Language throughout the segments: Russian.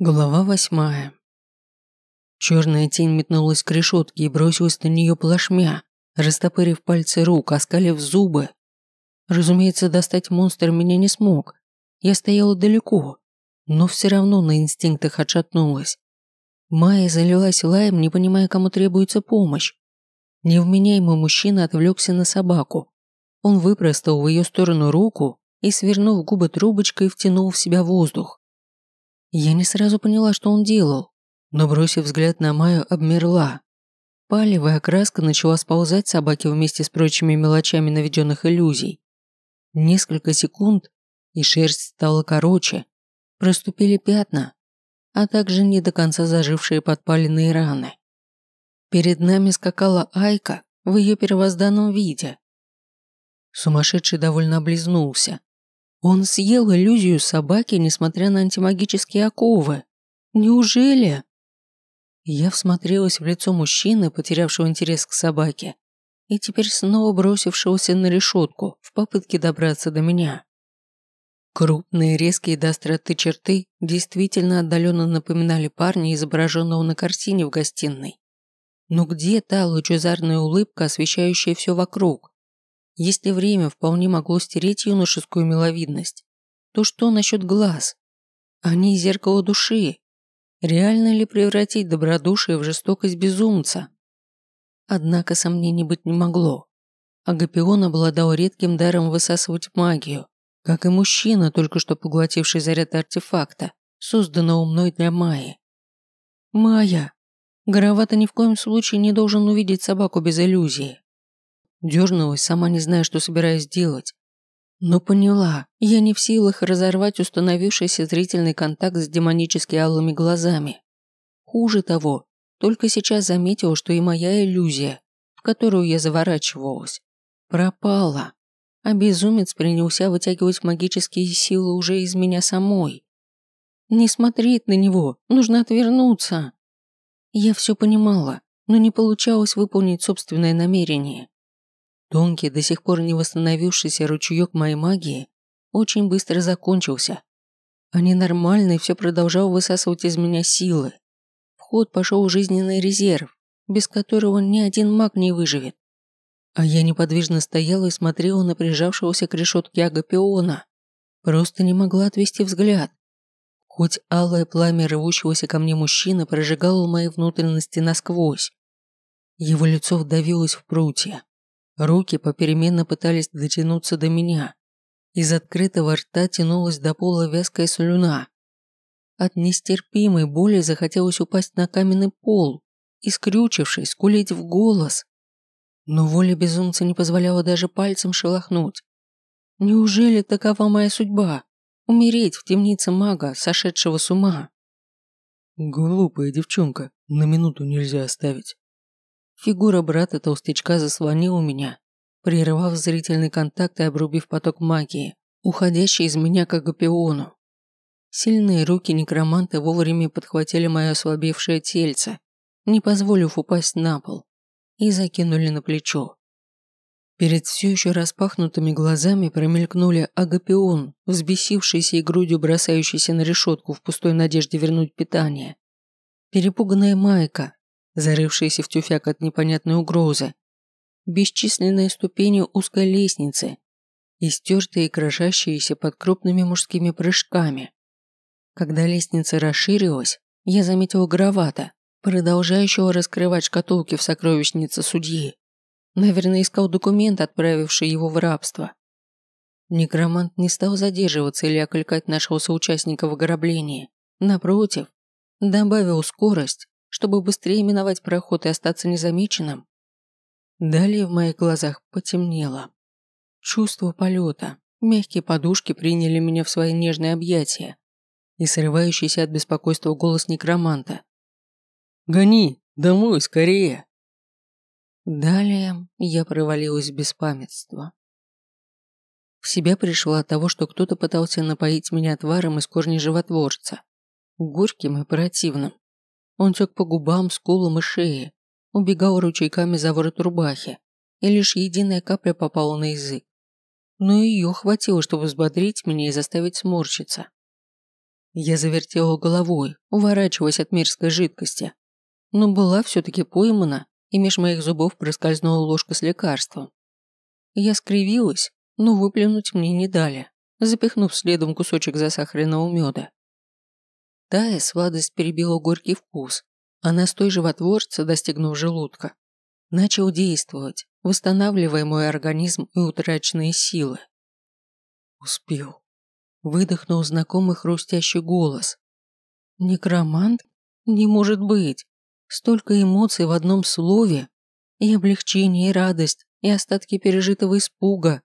Глава восьмая. Черная тень метнулась к решетке и бросилась на нее плашмя, растопырив пальцы рук, оскалив зубы. Разумеется, достать монстр меня не смог. Я стояла далеко, но все равно на инстинктах отшатнулась. Майя залилась лаем, не понимая, кому требуется помощь. Невменяемый мужчина отвлекся на собаку. Он выпростал в ее сторону руку и, свернув губы трубочкой, втянул в себя воздух. Я не сразу поняла, что он делал, но, бросив взгляд на Майю, обмерла. Палевая краска начала сползать собаке вместе с прочими мелочами наведенных иллюзий. Несколько секунд, и шерсть стала короче, проступили пятна, а также не до конца зажившие подпаленные раны. Перед нами скакала Айка в ее первозданном виде. Сумасшедший довольно облизнулся, он съел иллюзию собаки, несмотря на антимагические оковы. Неужели? Я всмотрелась в лицо мужчины, потерявшего интерес к собаке, и теперь снова бросившегося на решетку в попытке добраться до меня. Крупные, резкие до остроты черты действительно отдаленно напоминали парня, изображенного на картине в гостиной. Но где та лучезарная улыбка, освещающая все вокруг? Если время вполне могло стереть юношескую миловидность, то что насчет глаз? Они зеркало души. Реально ли превратить добродушие в жестокость безумца? Однако сомнений быть не могло. Агапион обладал редким даром высасывать магию, как и мужчина, только что поглотивший заряд артефакта, созданного мной для Майи. Майя! Горовато ни в коем случае не должен увидеть собаку без иллюзии. Дернулась, сама не зная, что собираюсь делать. Но поняла, я не в силах разорвать установившийся зрительный контакт с демонически алыми глазами. Хуже того, только сейчас заметила, что и моя иллюзия, в которую я заворачивалась, пропала. А безумец принялся вытягивать магические силы уже из меня самой. Не смотреть на него, нужно отвернуться. Я все понимала, но не получалось выполнить собственное намерение. Тонкий, до сих пор не восстановившийся ручеек моей магии очень быстро закончился. А ненормальный все продолжал высасывать из меня силы. В ход пошел жизненный резерв, без которого ни один маг не выживет. А я неподвижно стояла и смотрела на прижавшегося к решетке Агапиона. Просто не могла отвести взгляд. Хоть алое пламя рвущегося ко мне мужчины прожигало мои внутренности насквозь. Его лицо вдавилось в прутья. Руки попеременно пытались дотянуться до меня. Из открытого рта тянулась до пола вязкая слюна. От нестерпимой боли захотелось упасть на каменный пол и, скрючившись, скулить в голос. Но воля безумца не позволяла даже пальцем шелохнуть. Неужели такова моя судьба? Умереть в темнице мага, сошедшего с ума? Глупая девчонка, на минуту нельзя оставить. Фигура брата толстячка заслонила меня, прерывав зрительный контакт и обрубив поток магии, уходящий из меня к агапиону. Сильные руки некроманта вовремя подхватили мое ослабевшее тельце, не позволив упасть на пол, и закинули на плечо. Перед все еще распахнутыми глазами промелькнули агапион, взбесившийся и грудью бросающийся на решетку в пустой надежде вернуть питание. Перепуганная Майка, зарывшиеся в тюфяк от непонятной угрозы, бесчисленные ступени узкой лестницы, истертые и крошащиеся под крупными мужскими прыжками. Когда лестница расширилась, я заметил Гравата, продолжающего раскрывать шкатулки в сокровищнице судьи. Наверное, искал документ, отправивший его в рабство. Некромант не стал задерживаться или окликать нашего соучастника в ограблении. Напротив, добавил скорость чтобы быстрее миновать проход и остаться незамеченным. Далее в моих глазах потемнело. Чувство полета, мягкие подушки приняли меня в свои нежные объятия и срывающийся от беспокойства голос некроманта. «Гони! Домой, скорее!» Далее я провалилась в беспамятство. В себя пришла от того, что кто-то пытался напоить меня отваром из корня животворца, горьким и противным. Он тек по губам, скулам и шее, убегал ручейками за ворот рубахи, и лишь единая капля попала на язык. Но ее хватило, чтобы взбодрить меня и заставить сморщиться. Я завертела головой, уворачиваясь от мерзкой жидкости. Но была все-таки поймана, и меж моих зубов проскользнула ложка с лекарством. Я скривилась, но выплюнуть мне не дали, запихнув следом кусочек засахаренного меда. Тая сладость перебила горький вкус, а настой животворца, достигнув желудка, начал действовать, восстанавливая мой организм и утраченные силы. Успел. Выдохнул знакомый хрустящий голос. Некромант? Не может быть. Столько эмоций в одном слове. И облегчение, и радость, и остатки пережитого испуга.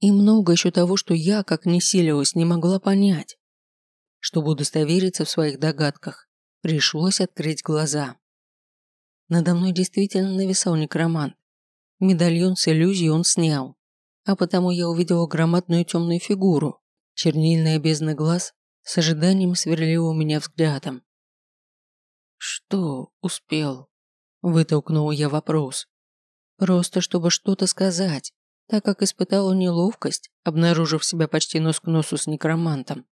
И много еще того, что я, как не силилась, не могла понять. Чтобы удостовериться в своих догадках, пришлось открыть глаза. Надо мной действительно нависал некромант. Медальон с иллюзией он снял, а потому я увидела громадную темную фигуру, чернильная бездна глаз с ожиданием сверлила меня взглядом. «Что успел?» – вытолкнул я вопрос. Просто чтобы что-то сказать, так как испытала неловкость, обнаружив себя почти нос к носу с некромантом.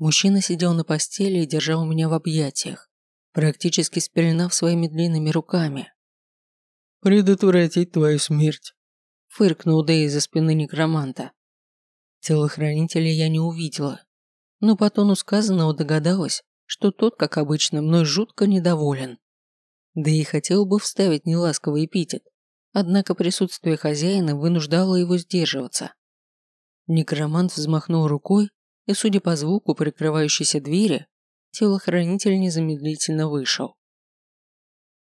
Мужчина сидел на постели и держал меня в объятиях, практически спеленав своими длинными руками. «Предотвратить твою смерть», – фыркнул Дэй из-за спины некроманта. Телохранителя я не увидела, но по тону сказанного догадалась, что тот, как обычно, мной жутко недоволен. Да и хотел бы вставить неласковый эпитет, Однако присутствие хозяина вынуждало его сдерживаться. Некромант взмахнул рукой, и, судя по звуку прикрывающейся двери, телохранитель незамедлительно вышел.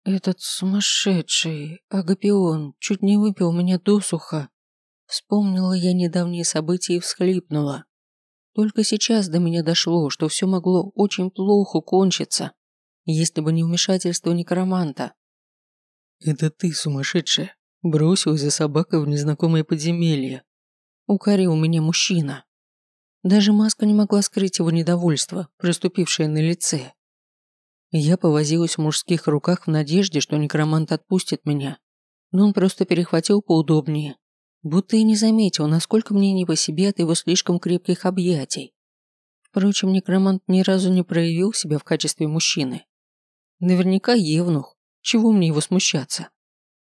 «Этот сумасшедший Агапион чуть не выпил меня досуха», Вспомнила я недавние события и всхлипнула. Только сейчас до меня дошло, что все могло очень плохо кончиться, если бы не вмешательство некроманта. «Это ты, сумасшедшая, бросилась за собакой в незнакомое подземелье», укорил меня мужчина. Даже маска не могла скрыть его недовольство, проступившее на лице. Я повозилась в мужских руках в надежде, что некромант отпустит меня, но он просто перехватил поудобнее, будто и не заметил, насколько мне не по себе от его слишком крепких объятий. Впрочем, некромант ни разу не проявил себя в качестве мужчины. Наверняка евнух, чего мне его смущаться?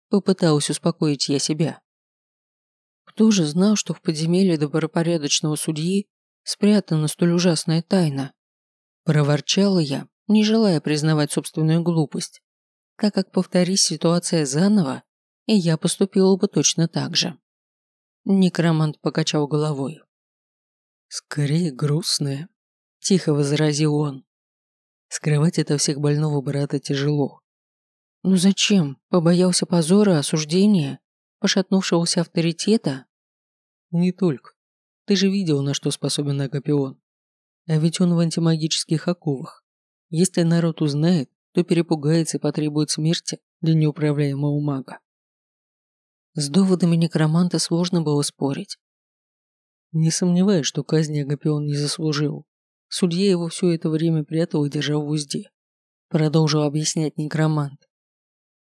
Попыталась успокоить я себя. Кто же знал, что в подземелье добропорядочного судьи спрятана столь ужасная тайна? Проворчала я, не желая признавать собственную глупость, так как повторись ситуация заново, и я поступила бы точно так же. Некромант покачал головой. «Скорее грустная», – тихо возразил он. «Скрывать это всех больного брата тяжело. Ну зачем? Побоялся позора, осуждения? Пошатнувшегося авторитета? Не только. Ты же видел, на что способен Агапион. А ведь он в антимагических оковах. Если народ узнает, то перепугается и потребует смерти для неуправляемого мага. С доводами некроманта сложно было спорить. Не сомневаюсь, что казни Агапион не заслужил. Судья его все это время прятал и держал в узде. Продолжил объяснять некромант.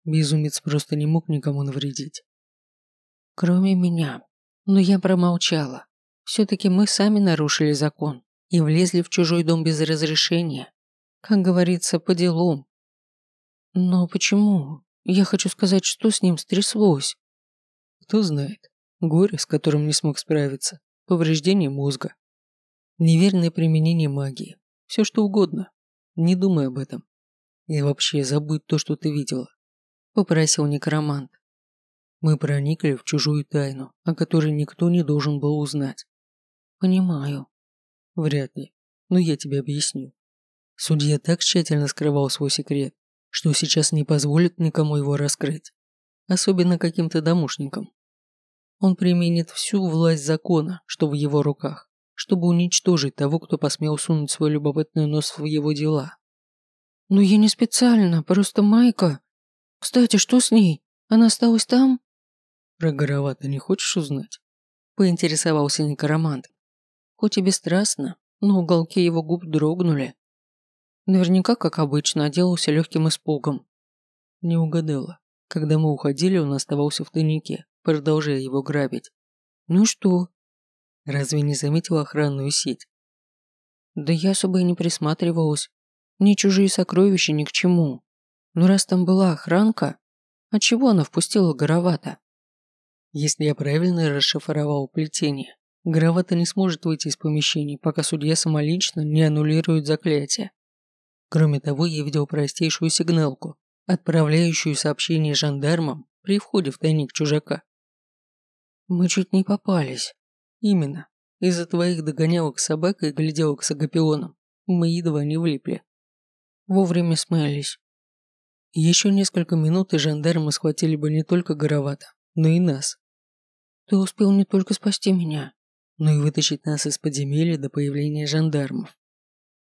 Безумец просто не мог никому навредить. Кроме меня. Но я промолчала. Все-таки мы сами нарушили закон и влезли в чужой дом без разрешения. Как говорится, по делам. Но почему? Я хочу сказать, что с ним стряслось. Кто знает. Горе, с которым не смог справиться. Повреждение мозга. Неверное применение магии. Все что угодно. Не думай об этом. И вообще забудь то, что ты видела. – попросил некромант. «Мы проникли в чужую тайну, о которой никто не должен был узнать». «Понимаю». «Вряд ли, но я тебе объясню. Судья так тщательно скрывал свой секрет, что сейчас не позволит никому его раскрыть, особенно каким-то домушникам. Он применит всю власть закона, что в его руках, чтобы уничтожить того, кто посмел сунуть свой любопытный нос в его дела. «Но я не специально, просто Майка...» «Кстати, что с ней? Она осталась там?» «Про Горовато не хочешь узнать?» Поинтересовался некромант. Хоть и бесстрастно, но уголки его губ дрогнули. Наверняка, как обычно, оделался легким испугом. Не угадала. Когда мы уходили, он оставался в тайнике, продолжая его грабить. Ну что? Разве не заметила охранную сеть? Да я особо и не присматривалась. Ни чужие сокровища ни к чему. Но раз там была охранка, а чего она впустила Горовато? Если я правильно расшифровал плетение, Горовато не сможет выйти из помещения, пока судья самолично не аннулирует заклятие. Кроме того, я видел простейшую сигналку, отправляющую сообщение жандармам при входе в тайник чужака. Мы чуть не попались. Именно. Из-за твоих догонялок с собакой и гляделок с агапионом мы едва не влипли. Вовремя смылись. Еще несколько минут и жандармы схватили бы не только Горовато, но и нас. Ты успел не только спасти меня, но и вытащить нас из подземелья до появления жандармов.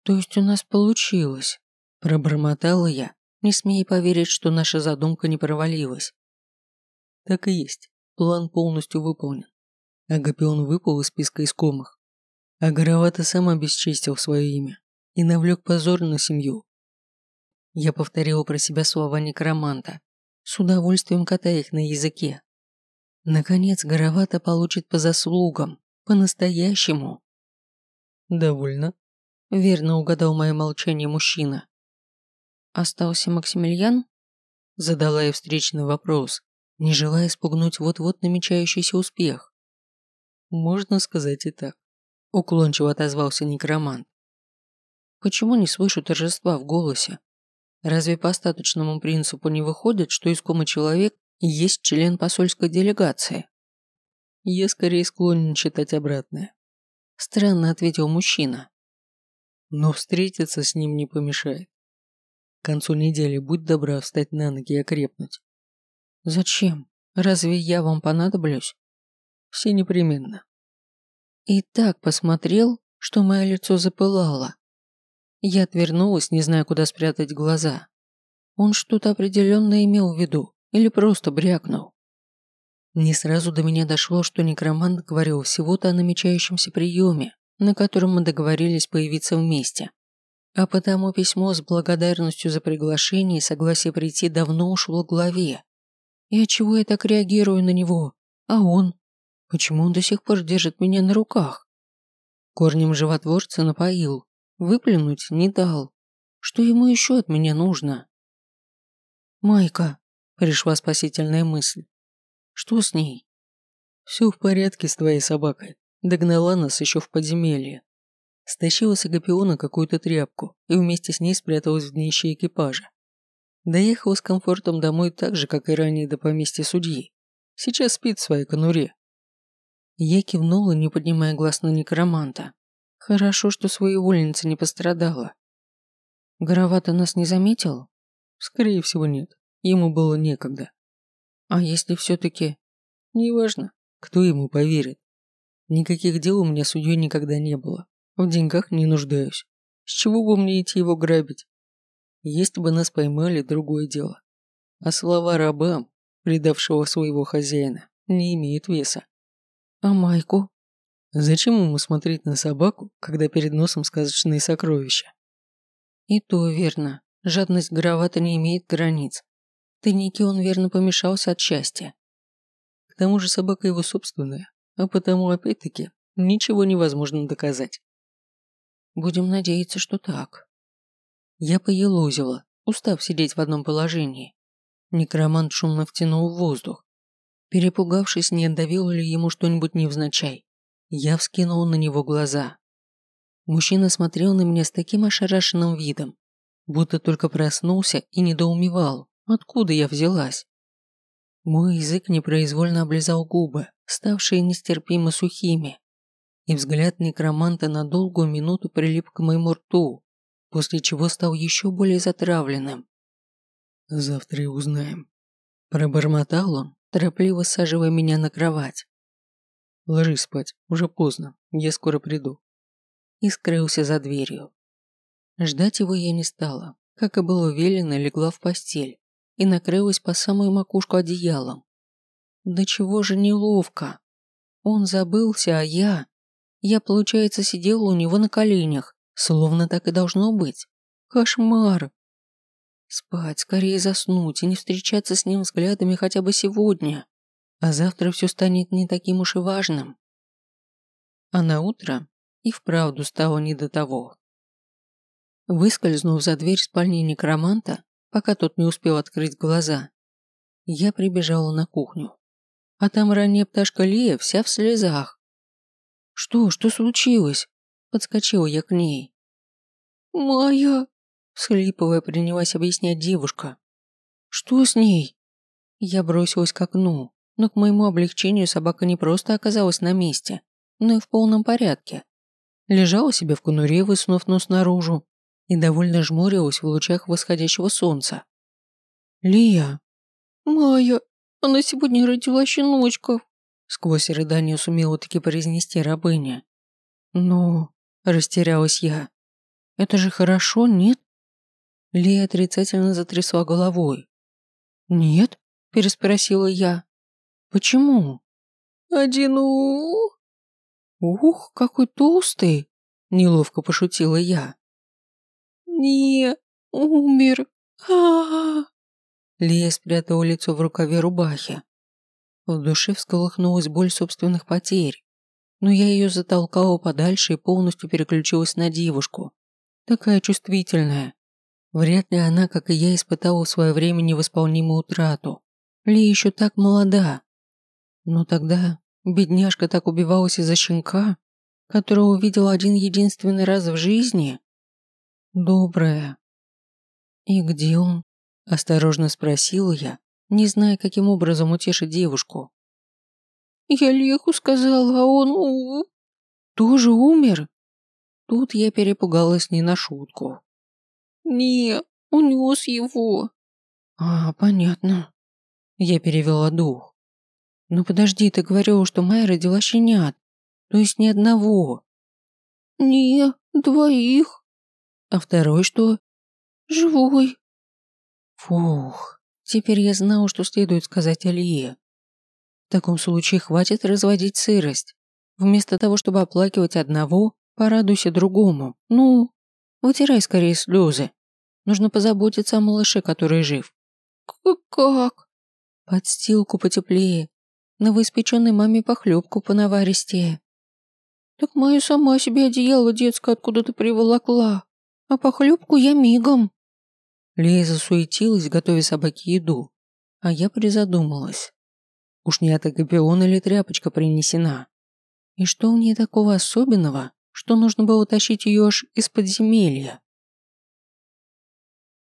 То есть у нас получилось, пробормотала я, не смея поверить, что наша задумка не провалилась. Так и есть. План полностью выполнен. Агапион выпал из списка искомых. А Горовато сам обесчестил свое имя и навлек позор на семью. Я повторил про себя слова некроманта, с удовольствием катая их на языке. Наконец Горовато получит по заслугам, по-настоящему. Довольно. Верно угадал мое молчание мужчина. Остался Максимилиан? Задала я встречный вопрос, не желая спугнуть вот-вот намечающийся успех. Можно сказать и так. Уклончиво отозвался некромант. Почему не слышу торжества в голосе? Разве по остаточному принципу не выходит, что искомый человек есть член посольской делегации? Я скорее склонен считать обратное. Странно ответил мужчина. Но встретиться с ним не помешает. К концу недели будь добра встать на ноги и окрепнуть. Зачем? Разве я вам понадоблюсь? Все непременно. И так посмотрел, что мое лицо запылало. Я отвернулась, не зная, куда спрятать глаза. Он что-то определенно имел в виду или просто брякнул. Не сразу до меня дошло, что некромант говорил всего-то о намечающемся приеме, на котором мы договорились появиться вместе. А потому письмо с благодарностью за приглашение и согласие прийти давно ушло к голове. И отчего я так реагирую на него? А он? Почему он до сих пор держит меня на руках? Корнем животворца напоил, Выплюнуть не дал. Что ему еще от меня нужно? Майка, пришла спасительная мысль. Что с ней? Все в порядке с твоей собакой. Догнала нас еще в подземелье. Стащила с Агапиона какую-то тряпку и вместе с ней спряталась в днище экипажа. Доехала с комфортом домой так же, как и ранее до поместья судьи. Сейчас спит в своей конуре. Я кивнула, не поднимая глаз на некроманта. Хорошо, что своевольница не пострадала. Горовато нас не заметил? Скорее всего, нет. Ему было некогда. А если все-таки... Неважно, кто ему поверит. Никаких дел у меня судьей никогда не было. В деньгах не нуждаюсь. С чего бы мне идти его грабить? Если бы нас поймали, другое дело. А слова рабам, предавшего своего хозяина, не имеют веса. А Майку? Зачем ему смотреть на собаку, когда перед носом сказочные сокровища? И то верно. Жадность Горовата не имеет границ. Тайники он верно помешался от счастья. К тому же собака его собственная, а потому, опять-таки, ничего невозможно доказать. Будем надеяться, что так. Я поелозила, устав сидеть в одном положении. Некромант шумно втянул в воздух. Перепугавшись, не отдавило ли ему что-нибудь невзначай. Я вскинул на него глаза. Мужчина смотрел на меня с таким ошарашенным видом, будто только проснулся и недоумевал, откуда я взялась. Мой язык непроизвольно облизал губы, ставшие нестерпимо сухими, и взгляд некроманта на долгую минуту прилип к моему рту, после чего стал еще более затравленным. «Завтра и узнаем», – пробормотал он, торопливо саживая меня на кровать. Ложись спать, уже поздно, я скоро приду. И скрылся за дверью. Ждать его я не стала. Как и было велено, легла в постель и накрылась по самую макушку одеялом. Да чего же неловко. Он забылся, а я... Я, получается, сидела у него на коленях, словно так и должно быть. Кошмар. Спать, скорее заснуть и не встречаться с ним взглядами хотя бы сегодня а завтра все станет не таким уж и важным. А на утро И вправду стало не до того. Выскользнув за дверь спальни некроманта, пока тот не успел открыть глаза, я прибежала на кухню. А там ранняя пташка Лия вся в слезах. «Что? Что случилось?» Подскочила я к ней. «Майя!» Схлипывая, принялась объяснять девушка. «Что с ней?» Я бросилась к окну, но к моему облегчению собака не просто оказалась на месте, но и в полном порядке. Лежала себе в конуре, высунув нос наружу, и довольно жмурилась в лучах восходящего солнца. «Лия!» «Майя, она сегодня родила щеночков!» Сквозь рыдание сумела таки произнести рабыня. «Ну...» – растерялась я. «Это же хорошо, нет?» Лия отрицательно затрясла головой. «Нет?» – переспросила я. «Почему?» «Один у...» «Ух, какой толстый!» – неловко пошутила я. «Не, умер. а, -а, -а Лия спрятала лицо в рукаве рубахи. В душе всколыхнулась боль собственных потерь, но я ее затолкала подальше и полностью переключилась на девушку. Такая чувствительная, Вряд ли она, как и я, испытала в свое время невосполнимую утрату. Ли еще так молода. Но тогда бедняжка так убивалась из-за щенка, которого увидела один единственный раз в жизни. Добрая. И где он? Осторожно спросила я, не зная, каким образом утешить девушку. Я Леху сказала, а он... Тоже умер? Тут я перепугалась не на шутку. «Не, унес его». «А, понятно». Я перевела дух. «Ну подожди, ты говорила, что Майя родила щенят, то есть ни одного». «Не, двоих». «А второй что?» «Живой». Фух, теперь я знала, что следует сказать Алие. В таком случае хватит разводить сырость. Вместо того, чтобы оплакивать одного, порадуйся другому. Ну, вытирай скорее слезы. Нужно позаботиться о малыше, который жив. Как? Подстилку потеплее. Новоиспеченной маме похлебку понаваристее. Так мою сама себе одеяло детское откуда-то приволокла. А похлебку я мигом. Лея засуетилась, готовя собаке еду. А я призадумалась. Уж не это гапион или тряпочка принесена. И что в ней такого особенного, что нужно было тащить ее аж из подземелья?